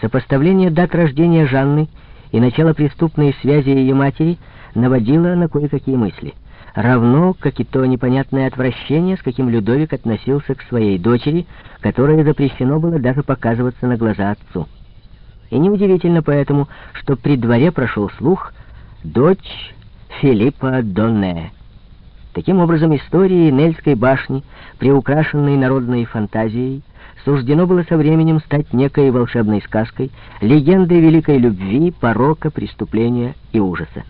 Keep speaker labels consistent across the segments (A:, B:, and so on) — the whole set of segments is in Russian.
A: Сопоставление дат рождения Жанны и начало преступной связи ее матери наводило на кое-какие мысли. Равно, как и то непонятное отвращение, с каким Людовик относился к своей дочери, которой запрещено было даже показываться на глаза отцу. И неудивительно поэтому, что при дворе прошел слух «дочь Филиппа Донне». Таким образом, истории Нельской башни, приукрашенной народной фантазией, суждено было со временем стать некой волшебной сказкой, легендой великой любви, порока, преступления и ужаса.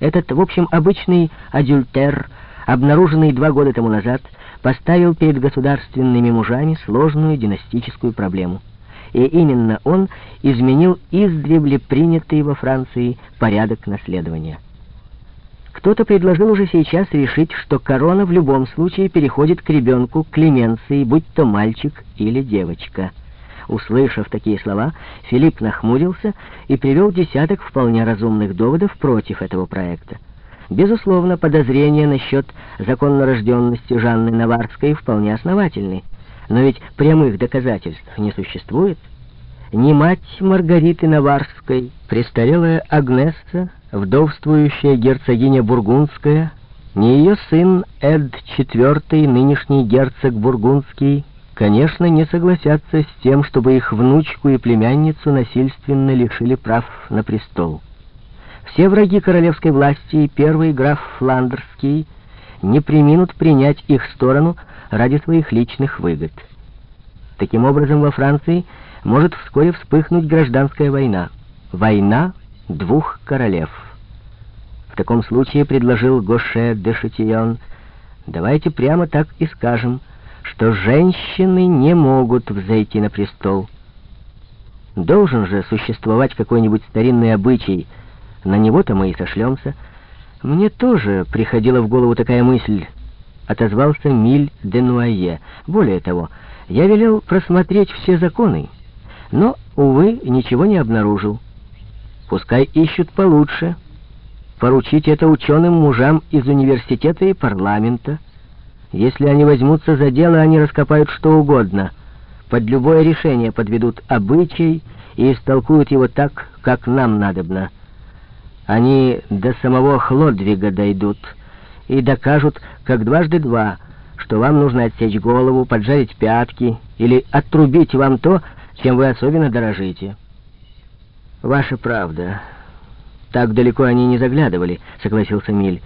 A: Этот, в общем, обычный адюльтер, обнаруженный два года тому назад, поставил перед государственными мужами сложную династическую проблему. И именно он изменил издревле принятый во Франции порядок наследования. Кто-то предложил уже сейчас решить, что корона в любом случае переходит к ребенку Клеменции, будь то мальчик или девочка. Услышав такие слова, Филипп нахмурился и привел десяток вполне разумных доводов против этого проекта. Безусловно, подозрения насчет законнорожденности Жанны Наварской вполне основательны, но ведь прямых доказательств не существует. Ни мать Маргариты Наварской, престарелая Агнесса, вдовствующая герцогиня Бургундская, ни ее сын Эд IV, нынешний герцог Бургундский, конечно, не согласятся с тем, чтобы их внучку и племянницу насильственно лишили прав на престол. Все враги королевской власти и первый граф Фландерский не приминут принять их сторону ради своих личных выгод. Таким образом, во Франции может вскоре вспыхнуть гражданская война. Война двух королев. В таком случае, предложил Гоше де Шатион, давайте прямо так и скажем, что женщины не могут взойти на престол. Должен же существовать какой-нибудь старинный обычай, на него-то мы и сошлемся. Мне тоже приходила в голову такая мысль, отозвался Миль де Нуае. Более того, я велел просмотреть все законы, но, увы, ничего не обнаружил. Пускай ищут получше. Поручить это ученым мужам из университета и парламента. Если они возьмутся за дело, они раскопают что угодно. Под любое решение подведут обычай и истолкуют его так, как нам надобно. Они до самого Хлодвига дойдут и докажут, как дважды два, что вам нужно отсечь голову, поджарить пятки или отрубить вам то, чем вы особенно дорожите. «Ваша правда. Так далеко они не заглядывали», — согласился Миль.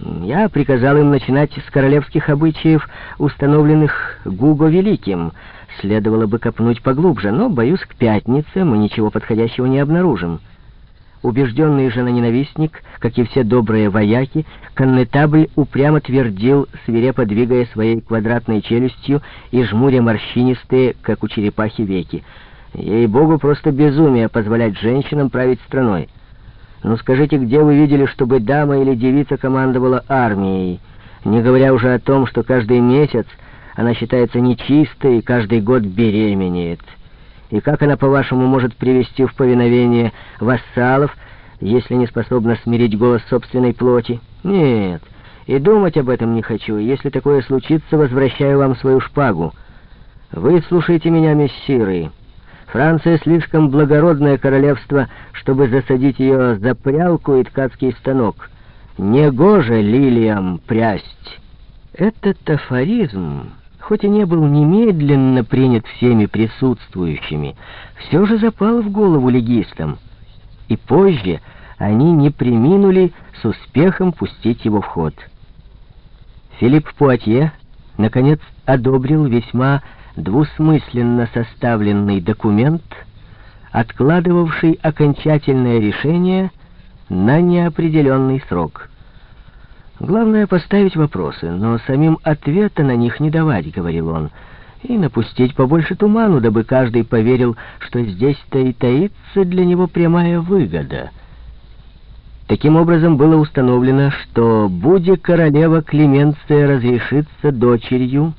A: «Я приказал им начинать с королевских обычаев, установленных Гуго Великим. Следовало бы копнуть поглубже, но, боюсь, к пятнице мы ничего подходящего не обнаружим». Убежденный женоненавистник, как и все добрые вояки, коннетабль упрямо твердил, свирепо двигая своей квадратной челюстью и жмуря морщинистые, как у черепахи, веки. Ей-богу, просто безумие позволять женщинам править страной. Ну скажите, где вы видели, чтобы дама или девица командовала армией? Не говоря уже о том, что каждый месяц она считается нечистой и каждый год беременеет. И как она, по-вашему, может привести в повиновение вассалов, если не способна смирить голос собственной плоти? Нет, и думать об этом не хочу. Если такое случится, возвращаю вам свою шпагу. Вы слушайте меня, мессиры. Франция слишком благородное королевство, чтобы засадить ее за прялку и ткацкий станок. Негоже лилиям прясть. Этот афоризм, хоть и не был немедленно принят всеми присутствующими, все же запал в голову легистам. И позже они не приминули с успехом пустить его в ход. Филипп Пуатье, наконец, одобрил весьма двусмысленно составленный документ, откладывавший окончательное решение на неопределенный срок. Главное поставить вопросы, но самим ответа на них не давать, говорил он, и напустить побольше туману, дабы каждый поверил, что здесь-то и таится для него прямая выгода. Таким образом было установлено, что, будь королева Клеменция разрешится дочерью,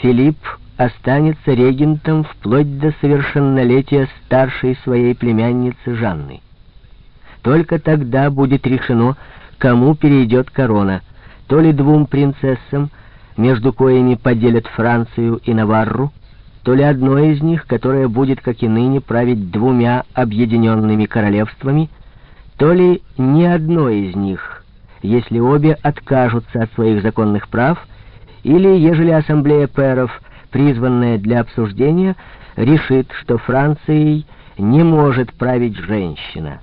A: Филипп останется регентом вплоть до совершеннолетия старшей своей племянницы Жанны. Только тогда будет решено, кому перейдет корона, то ли двум принцессам, между коими поделят Францию и Наварру, то ли одно из них, которое будет, как и ныне, править двумя объединенными королевствами, то ли ни одно из них, если обе откажутся от своих законных прав, или ежели ассамблея пэров, призванная для обсуждения, решит, что Францией не может править женщина.